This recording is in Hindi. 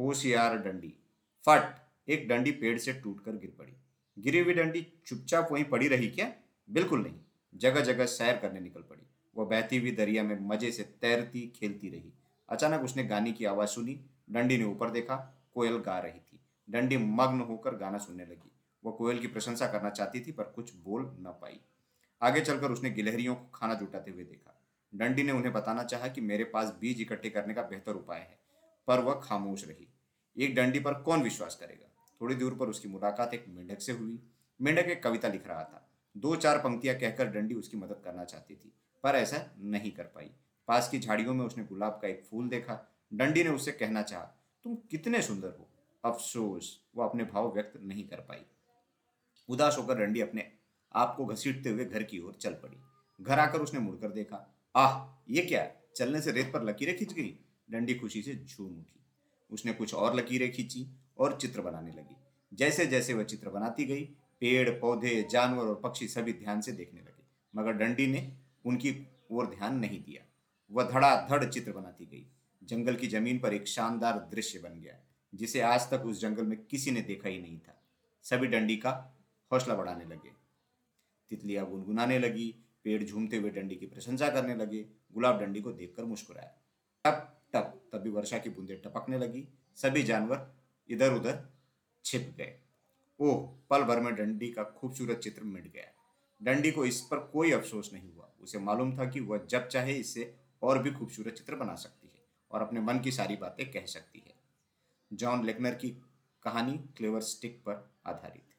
होशियार डंडी। फट! एक डंडी पेड़ से टूटकर गिर पड़ी। गिरी हुई डंडी चुपचाप वहीं पड़ी रही क्या? बिल्कुल नहीं। जगह जगह सैर करने निकल पड़ी। वह बहती हुई दरिया में मज़े से तैरती खेलती रही। अचानक उसने गाने की आवाज़ सुनी। डंडी ने ऊपर देखा। कोयल गा रही थी। डंडी मग्न होकर गाना सुनने लगी। वह कोयल की प्रशंसा करना चाहती थी पर कुछ बोल न पाई। आगे चलकर उसने गिलहरियों को खाना जुटाते हुए देखा। डंडी ने उन्हें बताना चाहा कि मेरे पास बीज इकट्ठे करने का बेहतर उपाय है। पर वह खामोश रही। एक डंडी पर कौन विश्वास करेगा? थोड़ी दूर पर उसकी मुलाकात एक मेंढक से हुई। मेंढक एक कविता लिख रहा था। दो चार पंक्तियाँ कहकर डंडी उसकी मदद करना चाहती थी, पर ऐसा नहीं कर पाई। पास की झाड़ियों में उसने गुलाब का एक फूल देखा। डंडी ने उससे कहना चाहा, तुम कितने सुंदर हो। अफसोस, वो अपने भाव व्यक्त नहीं कर पाई। उदास होकर डंडी अपने आप को घसीटते हुए घर की ओर चल पड़ी। घर आकर उसने मुड़कर देखा, आह, ये क्या चलने से रेत पर लकीरें खिंच गई? डंडी खुशी से झूम उठी। उसने कुछ और लकीरें खींची और चित्र बनाने लगी। जैसे जैसे वह चित्र बनाती गई, पेड़, पौधे, जानवर और पक्षी सभी ध्यान से देखने लगे। मगर डंडी ने उनकी ओर ध्यान नहीं दिया। वह धड़ाधड़ चित्र बनाती गई। जंगल की ज़मीन पर एक शानदार दृश्य बन गया, जिसे आज तक उस जंगल में किसी ने देखा ही नहीं था। सभी डंडी का हौसला बढ़ाने लगे। तितलियाँ गुनगुनाने लगी, पेड़ झूमते हुए डंडी की प्रशंसा करने लगे। गुलाब डंडी को देखकर मुस्कुराया। टप टप तभी वर्षा की बूंदें टपकने लगी। सभी जानवर इधर उधर छिप गए। ओह पल भर में डंडी का खूबसूरत चित्र मिट गया। डंडी को इस पर कोई अफसोस नहीं हुआ। उसे मालूम था कि वह जब चाहे इससे और भी खूबसूरत चित्र बना सकती है और अपने मन की सारी बातें कह सकती है। जॉन लेकनर की कहानी क्लेवर स्टिक पर आधारित